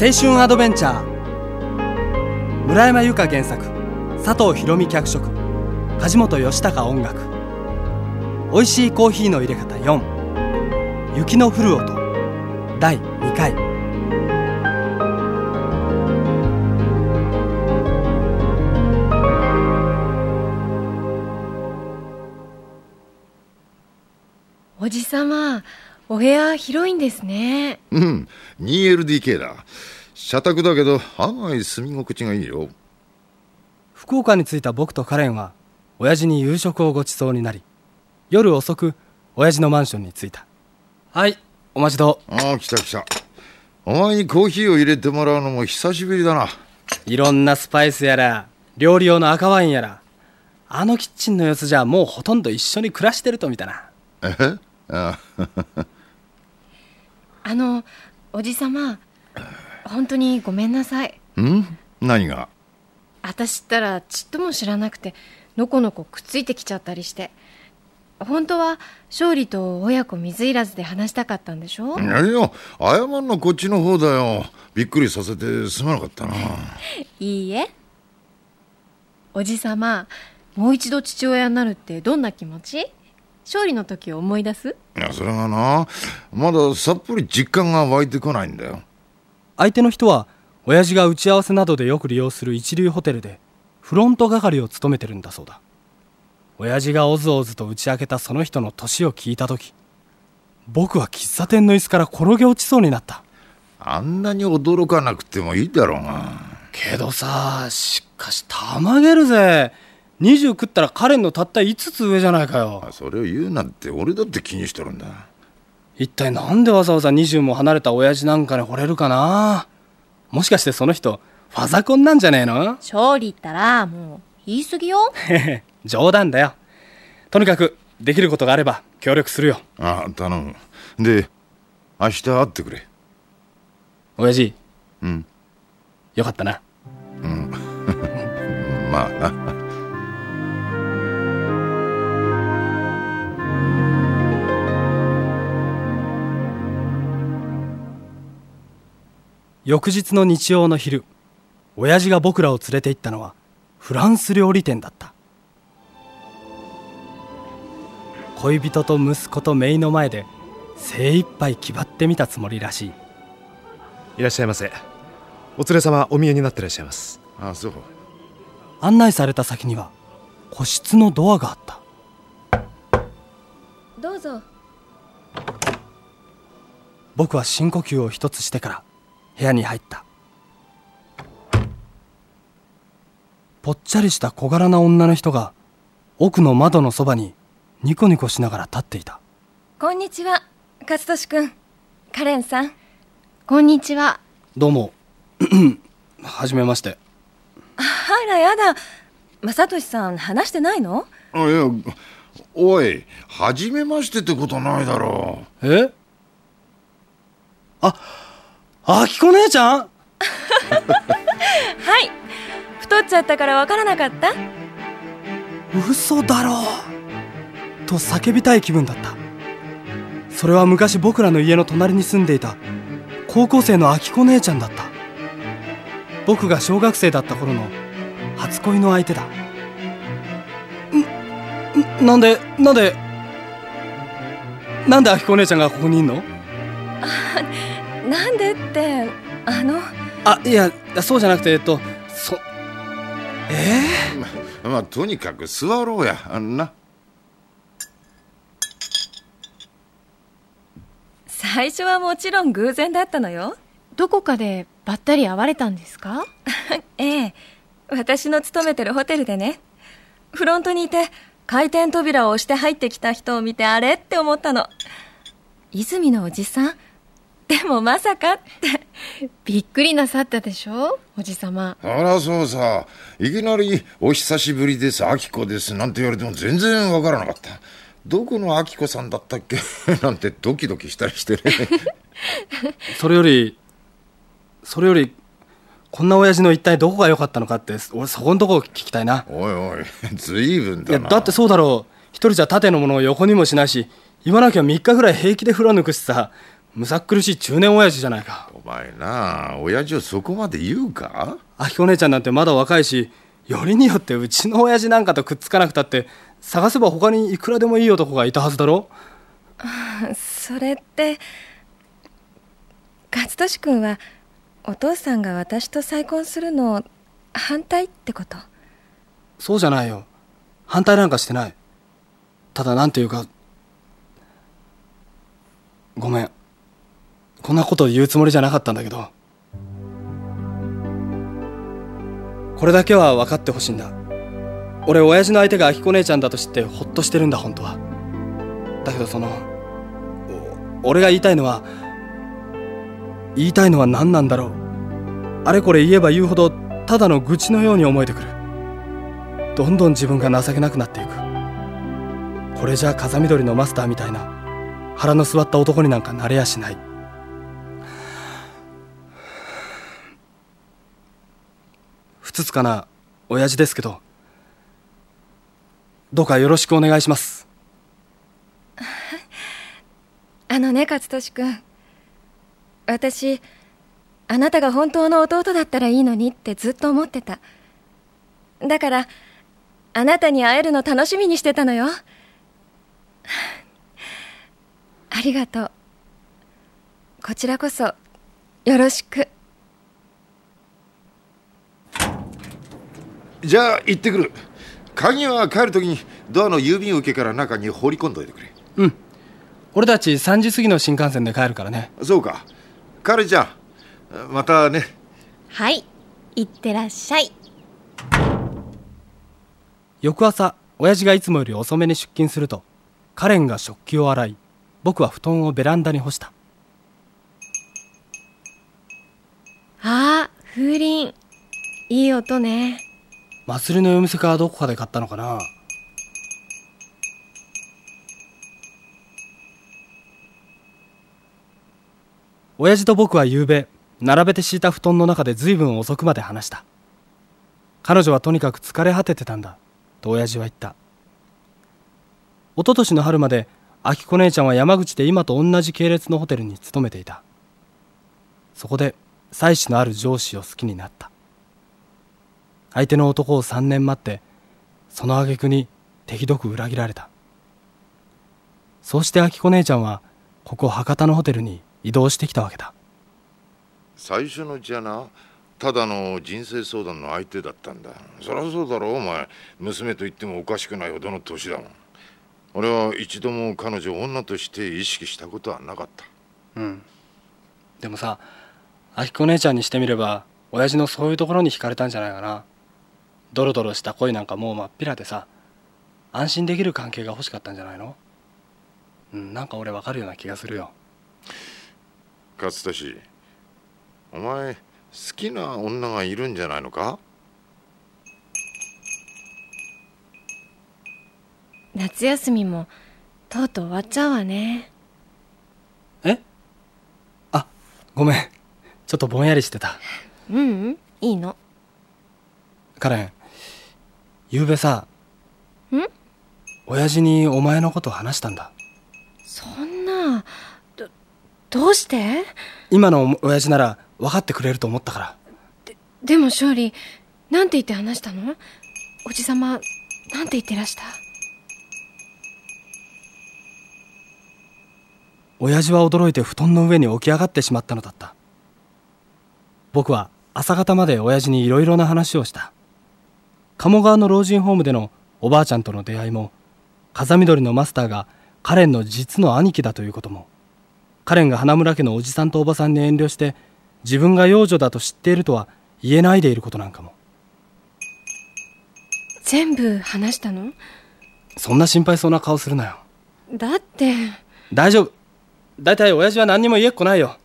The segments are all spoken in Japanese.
青春アドベンチャー。村山由佳原作。佐藤博美脚色。梶本義孝音楽。美味しいコーヒーの入れ方4雪の降る音。第2回。おじさまお部屋広いんですね。うん。2LDK だ。社宅だけど案外住み心地がいいよ。福岡に着いた僕とカレンは親父に夕食をごちそうになり夜遅く親父のマンションに着いた。はいお待ちど。うああ来た来た。お前にコーヒーを入れてもらうのも久しぶりだな。いろんなスパイスやら料理用の赤ワインやらあのキッチンの様子じゃもうほとんど一緒に暮らしてると見たな。えああのおじさま本当にごめんなさい。ん？何が？私ったらちっとも知らなくてのこのこくっついてきちゃったりして。本当は勝利と親子水入らずで話したかったんでしょ？いやいや謝んのこっちの方だよ。びっくりさせてすまなかったな。いいえ。おじさまもう一度父親になるってどんな気持ち？勝利の時を思い出す？いやそれがなまださっぱり実感が湧いてこないんだよ。相手の人は親父が打ち合わせなどでよく利用する一流ホテルでフロント係を務めてるんだそうだ。親父がおずおずと打ち明けたその人の年を聞いた時僕は喫茶店の椅子から転げ落ちそうになった。あんなに驚かなくてもいいだろうが。けどさしかしたまげるぜ20食ったらカレンのたった5つ上じゃないかよ。それを言うなんて俺だって気にしてるんだ。一体なんでわざわざ20も離れた親父なんかに惚れるかな？もしかしてその人ファザコンなんじゃねえの？勝利ったらもう言い過ぎよ。冗談だよ。とにかくできることがあれば協力するよ。ああ頼む。で明日会ってくれ。親父。うん。よかったな。まあな翌日の日曜の昼親父が僕らを連れて行ったのはフランス料理店だった。恋人と息子と姪の前で精一杯気張ってみたつもりらしい。いらっしゃいませ。お連れ様お見えになってらっしゃいます。あそう。案内された先には個室のドアがあった。どうぞ。僕は深呼吸を一つしてから部屋に入った。ぽっちゃりした小柄な女の人が奥の窓のそばにニコニコしながら立っていた。こんにちは勝利くんカレンさん。こんにちは。どうも。はじめまして。あらやだ。正俊さん話してないの？あいやおい初めましてってことないだろ。え？ああきこ姉ちゃん？はい。太っちゃったからわからなかった？嘘だろと叫びたい気分だった。それは昔僕らの家の隣に住んでいた高校生のきこ姉ちゃんだった。僕が小学生だった頃の初恋の相手だ。んんなんでなんでなんであきこ姉ちゃんがここにいんの？なんでってあの？あいやそうじゃなくてえっとそえうまあとにかく座ろうや。あんな。最初はもちろん偶然だったのよ。どこかでばったり会われたんですか？ええ。私の勤めてるホテルでね。フロントにいて回転扉を押して入ってきた人を見てあれ？って思ったの。泉のおじさん？でもまさかって。びっくりなさったでしょ？おじさま。あらそうさ。いきなり「お久しぶりですあきこです」なんて言われても全然わからなかった。どこのあきこさんだったっけ？なんてドキドキしたりしてね。それよりそれよりこんな親父の一体どこが良かったのかって俺そこんとこ聞きたいな。おいおいずいぶんいだなやだってそうだろう。一人じゃ縦のものを横にもしないし言わなきゃ3日ぐらい平気で風呂抜くしさむさっ苦しい中年親父じゃないか。前な親父をそこまで言うか？あきこ姉ちゃんなんてまだ若いしよりによってうちの親父なんかとくっつかなくたって探せば他にいくらでもいい男がいたはずだろ？それって勝利君はお父さんが私と再婚するの反対ってこと？そうじゃないよ。反対なんかしてない。ただなんていうかごめんこんなこと言うつもりじゃなかったんだけど。これだけは分かってほしいんだ。俺親父の相手があきこ姉ちゃんだと知ってホッとしてるんだ本当は。だけどその俺が言いたいのは言いたいのは何なんだろう。あれこれ言えば言うほどただの愚痴のように思えてくる。どんどん自分が情けなくなっていく。これじゃ風緑のマスターみたいな腹の据わった男になんかなれやしない。つつかな親父ですけどどうかよろしくお願いします。あのね勝利君。私あなたが本当の弟だったらいいのにってずっと思ってた。だからあなたに会えるの楽しみにしてたのよ。ありがとう。こちらこそよろしく。じゃあ行ってくる。鍵は帰る時にドアの郵便受けから中に放り込んどいてくれ。うん。俺たち3時過ぎの新幹線で帰るからね。そうか。カレンちゃ。んまたね。はい。いってらっしゃい。翌朝親父がいつもより遅めに出勤するとカレンが食器を洗い僕は布団をベランダに干した。あー風鈴。いい音ねマスリのお店かどこかで買ったのかな？親父と僕は夕べ並べて敷いた布団の中で随分遅くまで話した。彼女はとにかく疲れ果ててたんだと親父は言った。一昨年の春まで明子姉ちゃんは山口で今と同じ系列のホテルに勤めていた。そこで妻子のある上司を好きになった。相手の男を3年待ってその挙句に手ひどく裏切られた。そうして明子姉ちゃんはここ博多のホテルに移動してきたわけだ。最初のうちはなただの人生相談の相手だったんだ。そりゃそうだろうお前。娘と言ってもおかしくないほどの年だもん。俺は一度も彼女を女として意識したことはなかった。うん。でもさ明子姉ちゃんにしてみれば親父のそういうところに惹かれたんじゃないかなドロドロした恋なんかもうまっぴらでさ安心できる関係が欲しかったんじゃないの？うんなんか俺わかるような気がするよ。勝利お前好きな女がいるんじゃないのか？夏休みもとうとう終わっちゃうわね。え？あごめん。ちょっとぼんやりしてた。ううんいいの。カレンゆうべさん？親父にお前のこと話したんだ。そんなどどうして？今の親父なら分かってくれると思ったから。でも勝利なんて言って話したの？おじさまなんて言ってらした？親父は驚いて布団の上に起き上がってしまったのだった。僕は朝方まで親父にいろいろな話をした鴨川の老人ホームでのおばあちゃんとの出会いも風緑のマスターがカレンの実の兄貴だということも。カレンが花村家のおじさんとおばさんに遠慮して自分が養女だと知っているとは言えないでいることなんかも。全部話したの？そんな心配そうな顔するなよ。だって。大丈夫。大体親父は何にも言えっこないよ。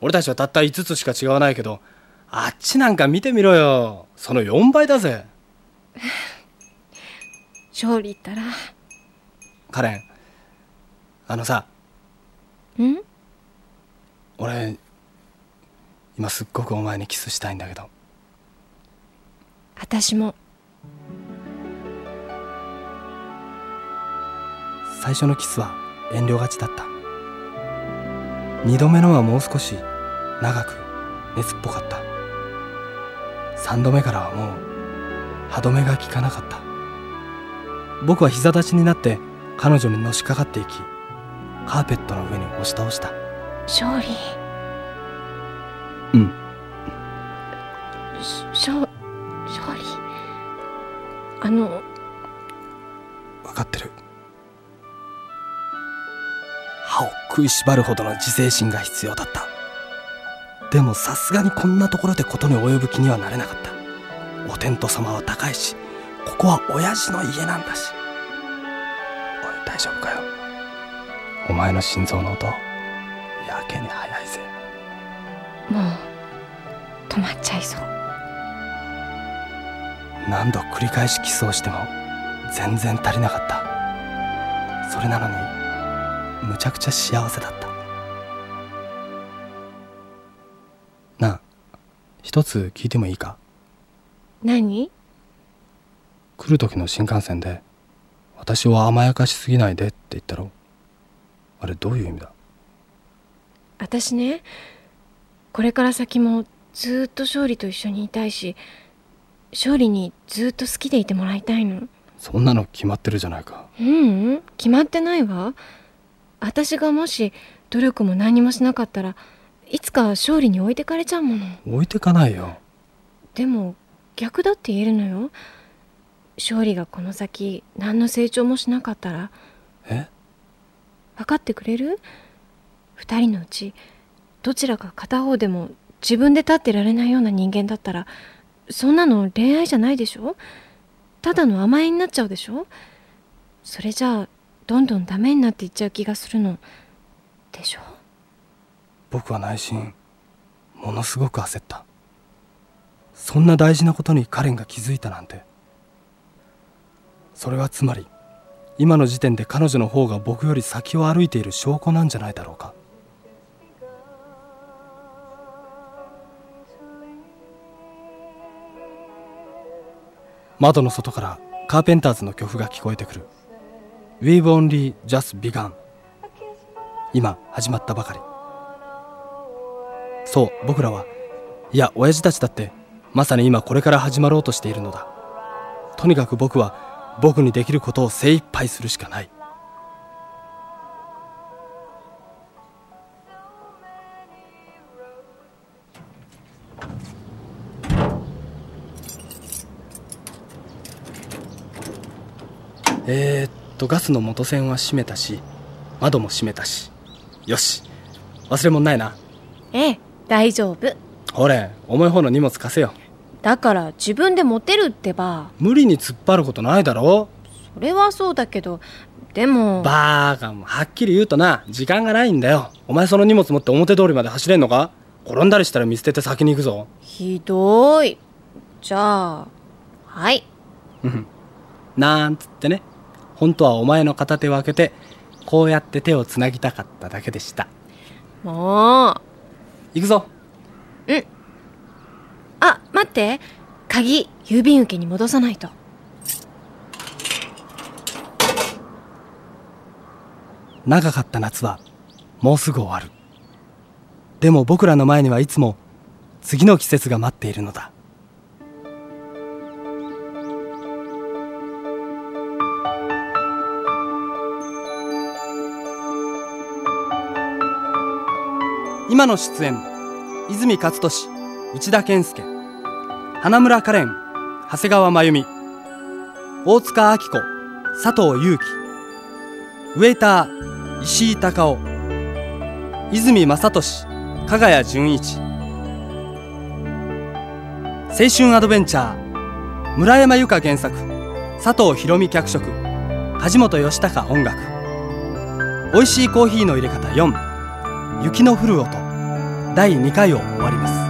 俺たちはたった5つしか違わないけどあっちなんか見てみろよ。その4倍だぜ 勝利ったら。カレンあのさ。ん？俺今すっごくお前にキスしたいんだけど。私も。最初のキスは遠慮がちだった。二度目のはもう少し長く熱っぽかった。3度目からはもう歯止めが効かなかった。僕は膝立ちになって彼女にのしかかっていきカーペットの上に押し倒した。勝利。うん。しょ勝利。あの。分かってる。歯を食いしばるほどの自制心が必要だった。でもさすがにこんなところで事に及ぶ気にはなれなかったお天道様は高いしここは親父の家なんだし。おい大丈夫かよ。お前の心臓の音やけに速いぜ。もう止まっちゃいそう。何度繰り返しキスをしても全然足りなかった。それなのにむちゃくちゃ幸せだった。なあ一つ聞いてもいいか？何？来る時の新幹線で私を甘やかしすぎないでって言ったろあれどういう意味だ？私ねこれから先もずっと勝利と一緒にいたいし勝利にずっと好きでいてもらいたいの。そんなの決まってるじゃないか。ううん。決まってないわ。私がもし努力も何もしなかったらいつか勝利に置いてかれちゃうもの。置いてかないよ。でも逆だって言えるのよ。勝利がこの先何の成長もしなかったら。え？分かってくれる？二人のうちどちらか片方でも自分で立ってられないような人間だったらそんなの恋愛じゃないでしょ？ただの甘えになっちゃうでしょ？それじゃあどんどんダメになっていっちゃう気がするの。でしょ？僕は内心ものすごく焦ったそんな大事なことにカレンが気づいたなんて。それはつまり今の時点で彼女の方が僕より先を歩いている証拠なんじゃないだろうか。窓の外からカーペンターズの曲が聞こえてくる。We've only just begun. 今始まったばかり。そう僕らはいや親父たちだってまさに今これから始まろうとしているのだ。とにかく僕は僕にできることを精一杯するしかない。えー、っとガスの元栓は閉めたし窓も閉めたし。よし忘れ物ないな。ええ大丈夫。ほれ重い方の荷物貸せよ。だから自分で持てるってば。無理に突っ張ることないだろ。それはそうだけどでもバーカもはっきり言うとな時間がないんだよ。お前その荷物持って表通りまで走れんのか？転んだりしたら見捨てて先に行くぞ。ひどい。じゃあはい。うん。なんつってね。本当はお前の片手を開けてこうやって手をつなぎたかっただけでした。もう。行くぞうん。あ待って。鍵郵便受けに戻さないと。長かった夏はもうすぐ終わる。でも僕らの前にはいつも次の季節が待っているのだ。今の出演。泉勝利内田健介花村花蓮長谷川真由美大塚明子佐藤祐樹ウェイター石井隆夫泉正俊加賀谷純一青春アドベンチャー村山由佳原作佐藤博美脚色梶本義孝音楽。美味しいコーヒーの入れ方4雪の降る音。第2回を終わります。